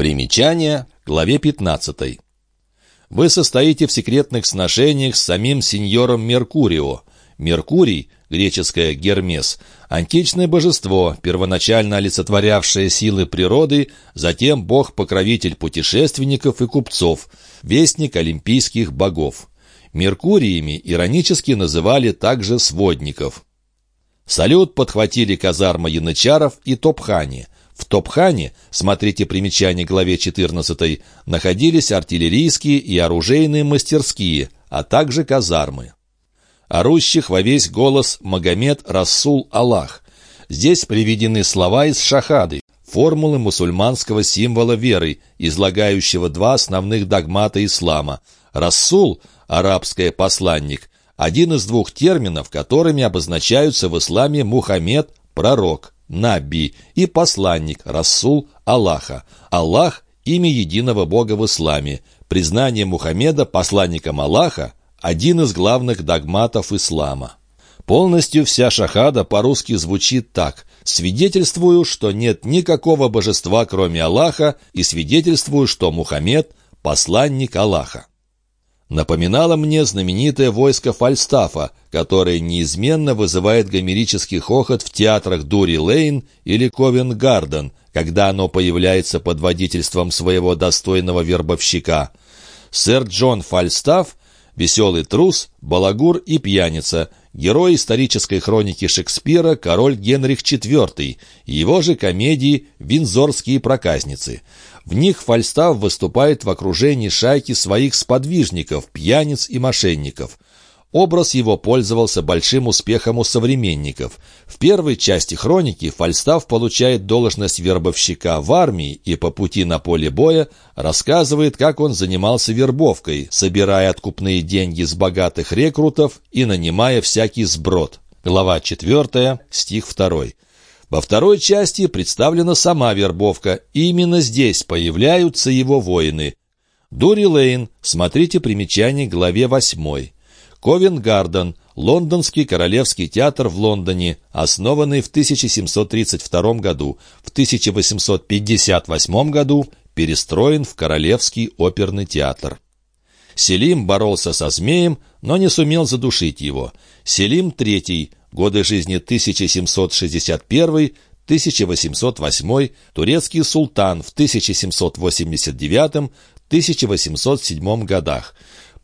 Примечание, главе 15. Вы состоите в секретных сношениях с самим сеньором Меркурио. Меркурий, греческое «Гермес», античное божество, первоначально олицетворявшее силы природы, затем бог-покровитель путешественников и купцов, вестник олимпийских богов. Меркуриями иронически называли также сводников. Салют подхватили казарма янычаров и топхани – в Топхане, смотрите примечание главе 14, находились артиллерийские и оружейные мастерские, а также казармы. Орущих во весь голос Магомед Расул Аллах. Здесь приведены слова из шахады, формулы мусульманского символа веры, излагающего два основных догмата ислама. Расул, арабское посланник, один из двух терминов, которыми обозначаются в исламе Мухаммед, пророк. Наби и посланник Расул Аллаха. Аллах – имя единого Бога в исламе. Признание Мухаммеда посланником Аллаха – один из главных догматов ислама. Полностью вся шахада по-русски звучит так. «Свидетельствую, что нет никакого божества, кроме Аллаха, и свидетельствую, что Мухаммед – посланник Аллаха» напоминало мне знаменитое войско Фальстафа, которое неизменно вызывает гомерический хохот в театрах Дури Лейн или Ковен-Гарден, когда оно появляется под водительством своего достойного вербовщика. Сэр Джон Фальстаф — веселый трус, балагур и пьяница, герой исторической хроники Шекспира «Король Генрих IV», его же комедии «Винзорские проказницы». В них Фальстав выступает в окружении шайки своих сподвижников, пьяниц и мошенников. Образ его пользовался большим успехом у современников. В первой части хроники Фальстав получает должность вербовщика в армии и по пути на поле боя рассказывает, как он занимался вербовкой, собирая откупные деньги с богатых рекрутов и нанимая всякий сброд. Глава 4, стих 2. Во второй части представлена сама вербовка, именно здесь появляются его воины. Дури Лейн, смотрите примечание главе 8. Ковен-Гарден, Лондонский королевский театр в Лондоне, основанный в 1732 году. В 1858 году перестроен в Королевский оперный театр. Селим боролся со змеем, но не сумел задушить его. Селим III годы жизни 1761-1808, турецкий султан в 1789-1807 годах.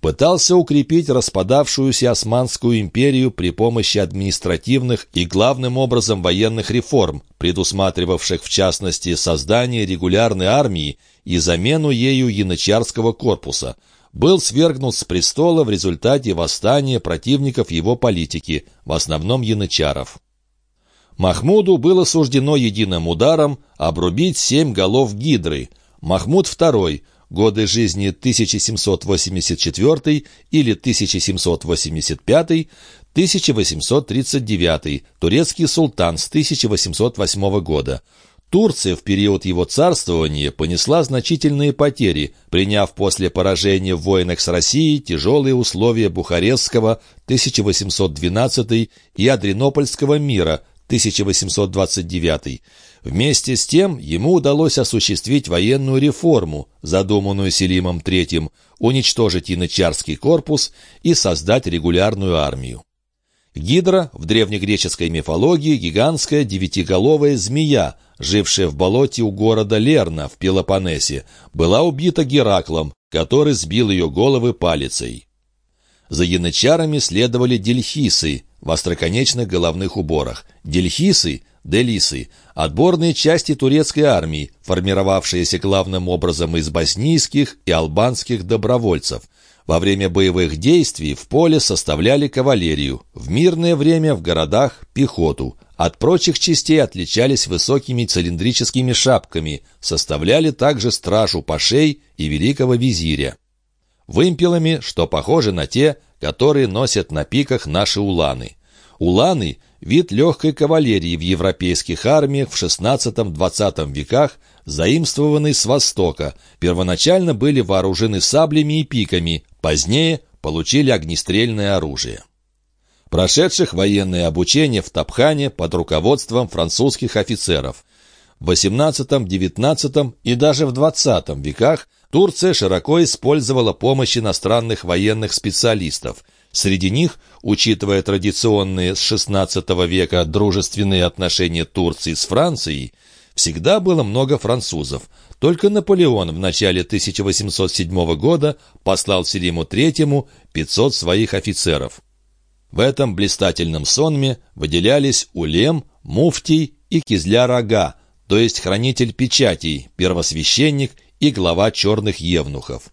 Пытался укрепить распадавшуюся Османскую империю при помощи административных и главным образом военных реформ, предусматривавших в частности создание регулярной армии и замену ею янычарского корпуса – был свергнут с престола в результате восстания противников его политики, в основном янычаров. Махмуду было суждено единым ударом обрубить семь голов Гидры. Махмуд II, годы жизни 1784 или 1785, 1839, турецкий султан с 1808 года. Турция в период его царствования понесла значительные потери, приняв после поражения в войнах с Россией тяжелые условия Бухарестского 1812 и Адренопольского мира 1829. Вместе с тем ему удалось осуществить военную реформу, задуманную Селимом III, уничтожить янычарский корпус и создать регулярную армию. Гидра в древнегреческой мифологии гигантская девятиголовая змея, жившая в болоте у города Лерна в Пелопоннесе, была убита Гераклом, который сбил ее головы палицей. За янычарами следовали дельхисы в остроконечных головных уборах. Дельхисы – делисы – отборные части турецкой армии, формировавшиеся главным образом из боснийских и албанских добровольцев – во время боевых действий в поле составляли кавалерию, в мирное время в городах – пехоту. От прочих частей отличались высокими цилиндрическими шапками, составляли также стражу пашей и великого визиря. Вымпелами, что похожи на те, которые носят на пиках наши уланы. Уланы – вид легкой кавалерии в европейских армиях в XVI-XX веках, заимствованный с Востока, первоначально были вооружены саблями и пиками, позднее получили огнестрельное оружие. Прошедших военное обучение в Тапхане под руководством французских офицеров. В XVIII, XIX и даже в XX веках Турция широко использовала помощь иностранных военных специалистов. Среди них, учитывая традиционные с XVI века дружественные отношения Турции с Францией, всегда было много французов. Только Наполеон в начале 1807 года послал Селиму III 500 своих офицеров. В этом блистательном сонме выделялись Улем, Муфтий и Кизля-Рога, то есть хранитель печатей, первосвященник и глава черных евнухов.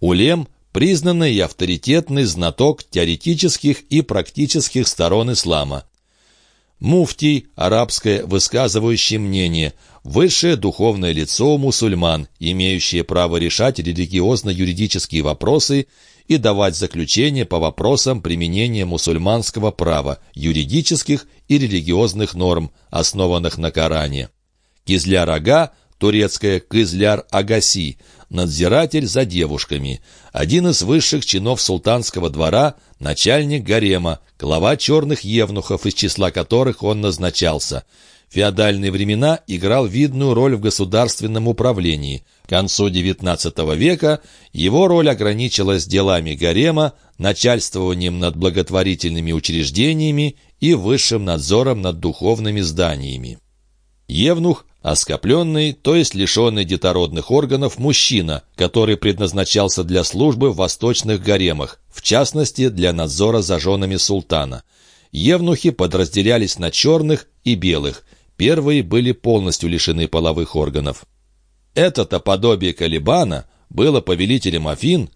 Улем – признанный и авторитетный знаток теоретических и практических сторон ислама. Муфтий – арабское высказывающее мнение, высшее духовное лицо мусульман, имеющее право решать религиозно-юридические вопросы и давать заключения по вопросам применения мусульманского права, юридических и религиозных норм, основанных на Коране. Кизляр-ага, турецкая Кызляр-агаси, надзиратель за девушками, один из высших чинов султанского двора, начальник гарема, глава черных евнухов, из числа которых он назначался – феодальные времена играл видную роль в государственном управлении. К концу XIX века его роль ограничилась делами гарема, начальствованием над благотворительными учреждениями и высшим надзором над духовными зданиями. Евнух – оскопленный, то есть лишенный детородных органов мужчина, который предназначался для службы в восточных гаремах, в частности для надзора за женами султана. Евнухи подразделялись на черных и белых – Первые были полностью лишены половых органов. Это-то подобие Калибана было повелителем Афин.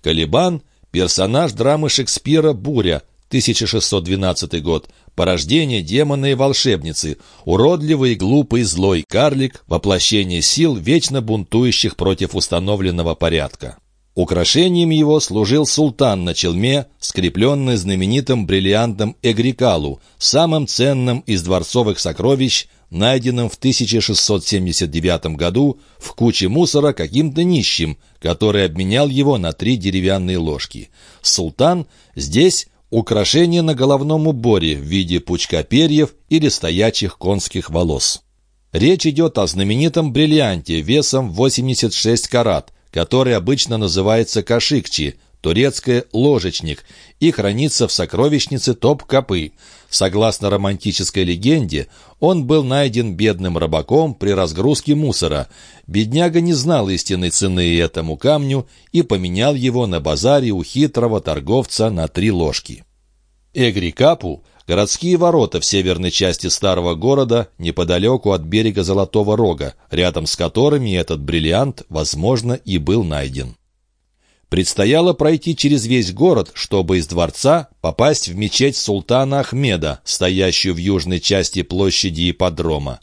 Калибан – персонаж драмы Шекспира «Буря», 1612 год, порождение демона и волшебницы, уродливый, глупый, злой карлик, воплощение сил, вечно бунтующих против установленного порядка. Украшением его служил султан на челме, скрепленный знаменитым бриллиантом Эгрикалу, самым ценным из дворцовых сокровищ, найденным в 1679 году в куче мусора каким-то нищим, который обменял его на три деревянные ложки. Султан здесь украшение на головном уборе в виде пучка перьев или стоячих конских волос. Речь идет о знаменитом бриллианте весом 86 карат, который обычно называется кашикчи, турецкое «ложечник», и хранится в сокровищнице Топ-Капы. Согласно романтической легенде, он был найден бедным рыбаком при разгрузке мусора. Бедняга не знал истинной цены этому камню и поменял его на базаре у хитрого торговца на три ложки. Эгрикапу – городские ворота в северной части старого города, неподалеку от берега Золотого Рога, рядом с которыми этот бриллиант, возможно, и был найден. Предстояло пройти через весь город, чтобы из дворца попасть в мечеть султана Ахмеда, стоящую в южной части площади ипподрома.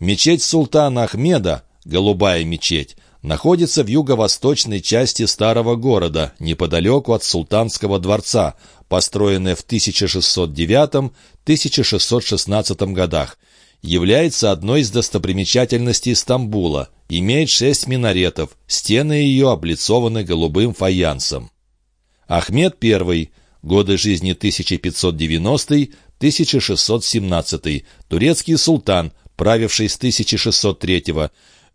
Мечеть султана Ахмеда, голубая мечеть, находится в юго-восточной части старого города, неподалеку от султанского дворца, построенная в 1609-1616 годах, является одной из достопримечательностей Стамбула, имеет шесть минаретов, стены ее облицованы голубым фаянсом. Ахмед I, годы жизни 1590-1617, турецкий султан, правивший с 1603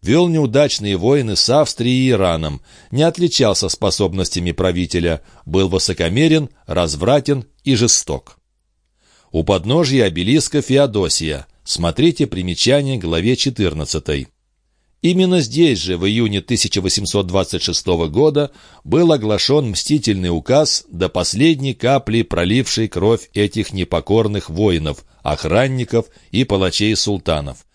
вел неудачные войны с Австрией и Ираном, не отличался способностями правителя, был высокомерен, развратен и жесток. У подножья обелиска Феодосия – Смотрите примечание главе 14. Именно здесь же, в июне 1826 года, был оглашен мстительный указ до последней капли пролившей кровь этих непокорных воинов, охранников и палачей султанов.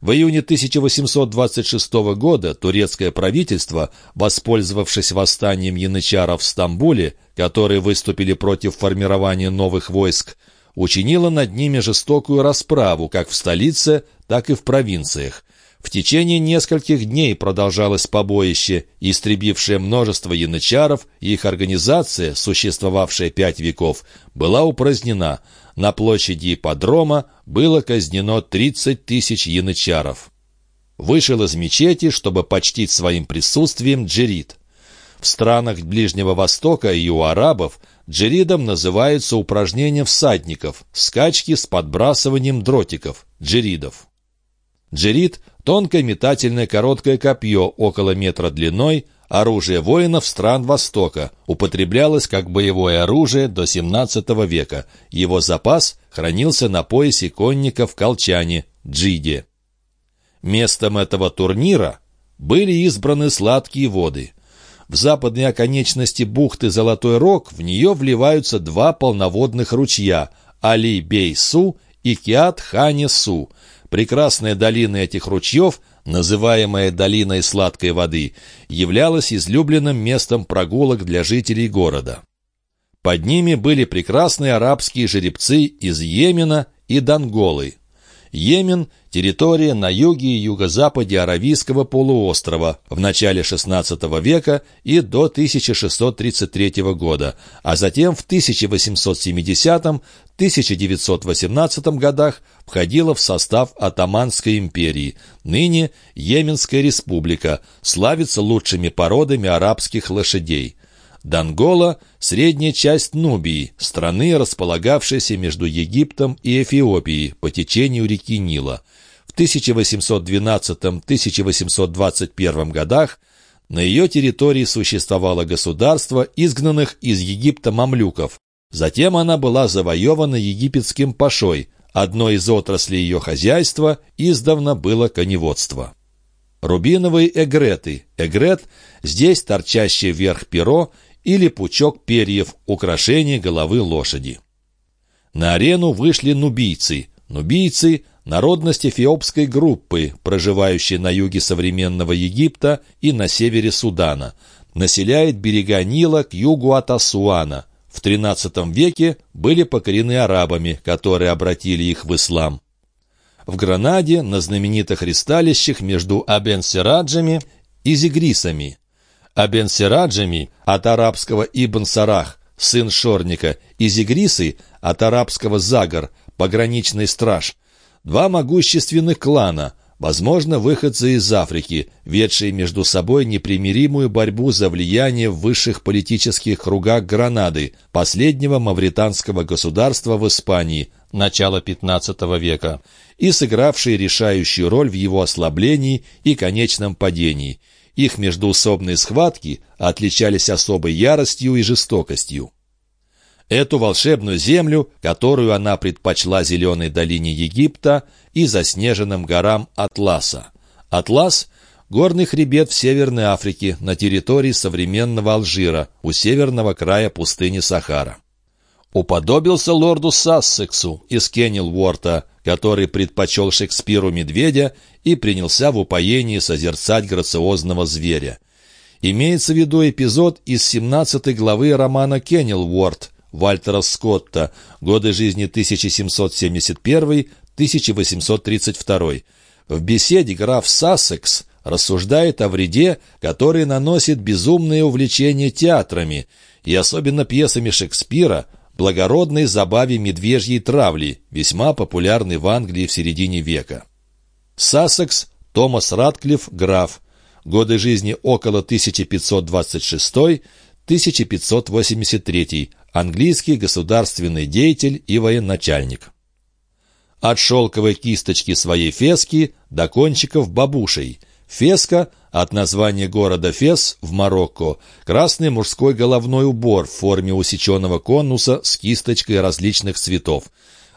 В июне 1826 года турецкое правительство, воспользовавшись восстанием янычаров в Стамбуле, которые выступили против формирования новых войск, учинила над ними жестокую расправу как в столице, так и в провинциях. В течение нескольких дней продолжалось побоище, истребившее множество янычаров, и их организация, существовавшая пять веков, была упразднена. На площади ипподрома было казнено 30 тысяч янычаров. Вышел из мечети, чтобы почтить своим присутствием джерит. В странах Ближнего Востока и у арабов джеридом называются упражнения всадников, скачки с подбрасыванием дротиков, джеридов. Джерит — тонкое метательное короткое копье около метра длиной, оружие воинов стран Востока, употреблялось как боевое оружие до XVII века. Его запас хранился на поясе конника в Колчане, Джиде. Местом этого турнира были избраны сладкие воды. В западной оконечности бухты Золотой Рог в нее вливаются два полноводных ручья – Али-Бей-Су и Киат-Хане-Су. Прекрасная долина этих ручьев, называемая «долиной сладкой воды», являлась излюбленным местом прогулок для жителей города. Под ними были прекрасные арабские жеребцы из Йемена и Донголы. Йемен – территория на юге и юго-западе Аравийского полуострова в начале XVI века и до 1633 года, а затем в 1870-1918 годах входила в состав Атаманской империи, ныне Йеменская республика, славится лучшими породами арабских лошадей. Дангола – средняя часть Нубии, страны, располагавшейся между Египтом и Эфиопией по течению реки Нила. В 1812-1821 годах на ее территории существовало государство изгнанных из Египта мамлюков. Затем она была завоевана египетским пашой. Одной из отраслей ее хозяйства издавна было коневодство. Рубиновые эгреты. Эгрет – здесь торчащий вверх перо или пучок перьев, украшение головы лошади. На арену вышли нубийцы. Нубийцы – народность эфиопской группы, проживающей на юге современного Египта и на севере Судана. Населяет берега Нила к югу от Асуана. В XIII веке были покорены арабами, которые обратили их в ислам. В Гранаде на знаменитых ристалищах между Абен-Сираджами и Зигрисами а бен Сираджами от арабского Ибн Сарах, сын Шорника, и Зигрисы от арабского Загар, пограничный страж. Два могущественных клана, возможно, выходцы из Африки, ведшие между собой непримиримую борьбу за влияние в высших политических кругах Гранады, последнего мавританского государства в Испании, начала XV века, и сыгравшие решающую роль в его ослаблении и конечном падении – их междуусобные схватки отличались особой яростью и жестокостью. Эту волшебную землю, которую она предпочла зеленой долине Египта и заснеженным горам Атласа. Атлас – горный хребет в Северной Африке на территории современного Алжира у северного края пустыни Сахара. Уподобился лорду Сассексу из Кеннелворта, который предпочел Шекспиру медведя и принялся в упоении созерцать грациозного зверя. Имеется в виду эпизод из 17 главы романа «Кеннелворд» Вальтера Скотта «Годы жизни 1771-1832». В беседе граф Сассекс рассуждает о вреде, который наносит безумное увлечение театрами, и особенно пьесами Шекспира – благородной забаве медвежьей травли, весьма популярной в Англии в середине века. Сассекс, Томас Ратклифф, граф. Годы жизни около 1526-1583. Английский государственный деятель и военачальник. От шелковой кисточки своей фески до кончиков бабушей. Феска от названия города Фес в Марокко красный мужской головной убор в форме усеченного конуса с кисточкой различных цветов.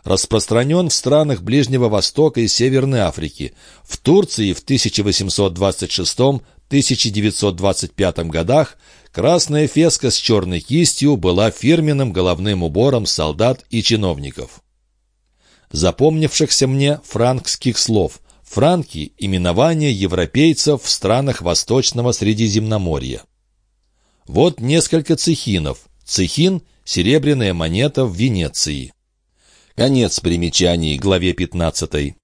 Распространен в странах Ближнего Востока и Северной Африки. В Турции в 1826-1925 годах красная феска с черной кистью была фирменным головным убором солдат и чиновников. Запомнившихся мне франкских слов – Франки – именование европейцев в странах Восточного Средиземноморья. Вот несколько цехинов. Цехин – серебряная монета в Венеции. Конец примечаний, главе 15.